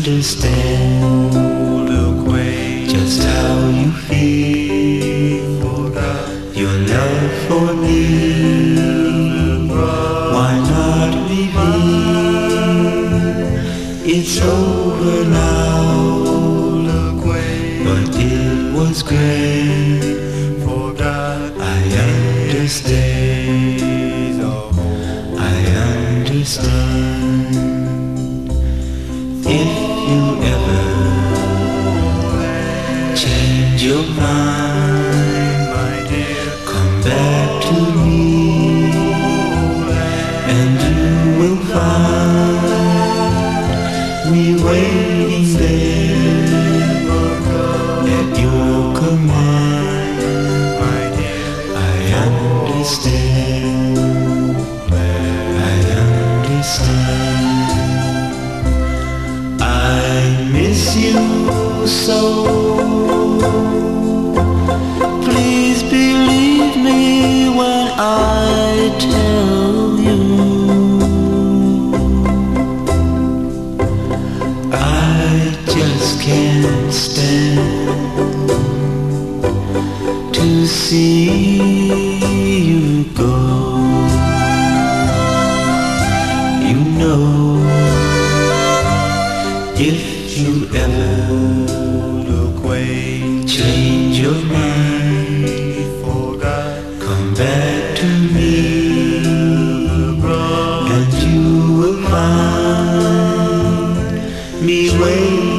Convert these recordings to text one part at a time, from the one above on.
understand just how you feel. Your love for me. Why not reveal? It's over now, but it was great. I understand. I understand. If come back to me, and you will find me waiting there at your command. I understand. I understand. I miss you so. Can't stand to see you go. You know, if you ever look away, change your mind, come back to me, and you will find me waiting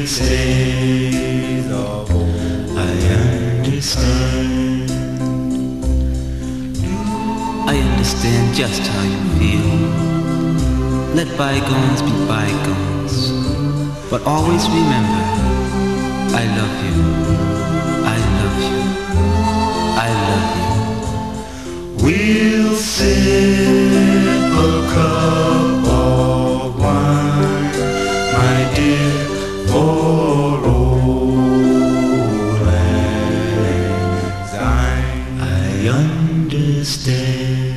I understand. I understand just how you feel. Let bygones be bygones. But always remember, I love you. I love you. I love you. We'll understand.